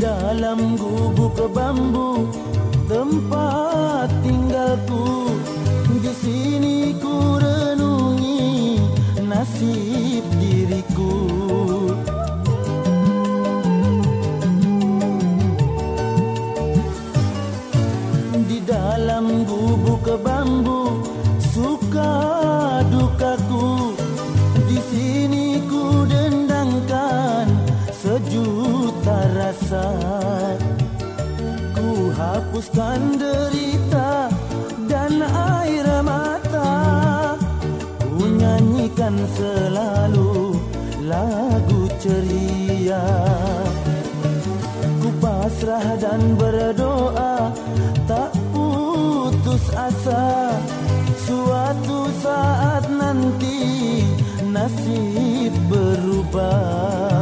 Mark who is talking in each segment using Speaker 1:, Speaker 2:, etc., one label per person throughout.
Speaker 1: dalam gubuk bambu. Hapuskan derita dan air mata. Ku nyanyikan selalu lagu ceria. Ku pasrah dan berdoa tak putus asa. Suatu saat nanti nasib berubah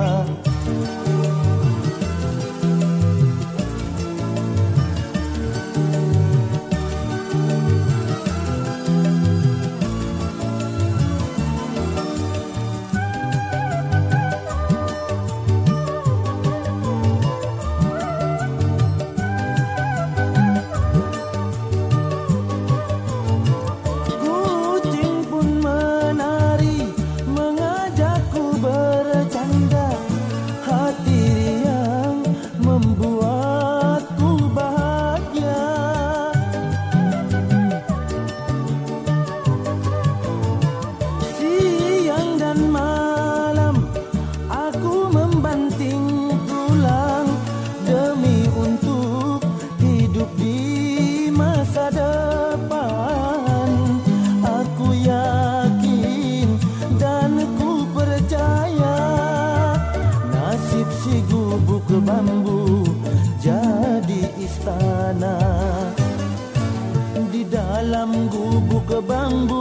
Speaker 1: gubuk bambu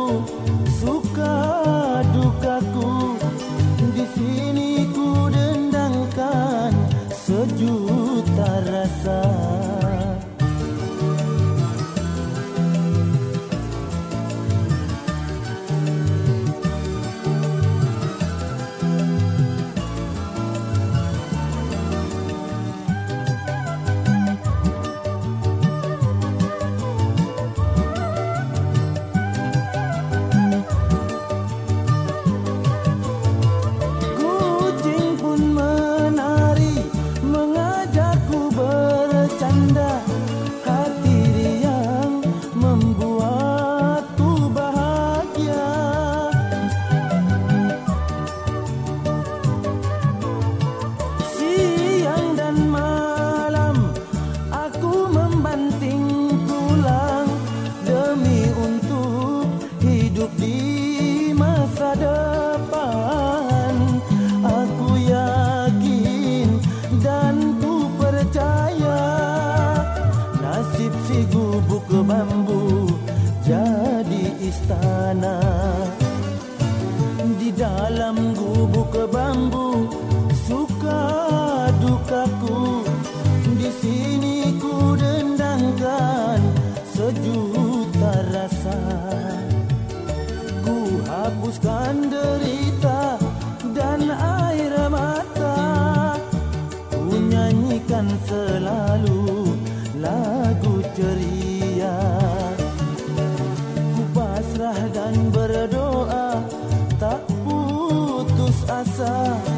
Speaker 1: bambu jadi istana. Di dalam gubuk bambu suka dukaku di sini ku dendangkan sejuta rasa. Ku hapuskan derita dan berdoa tak putus asa.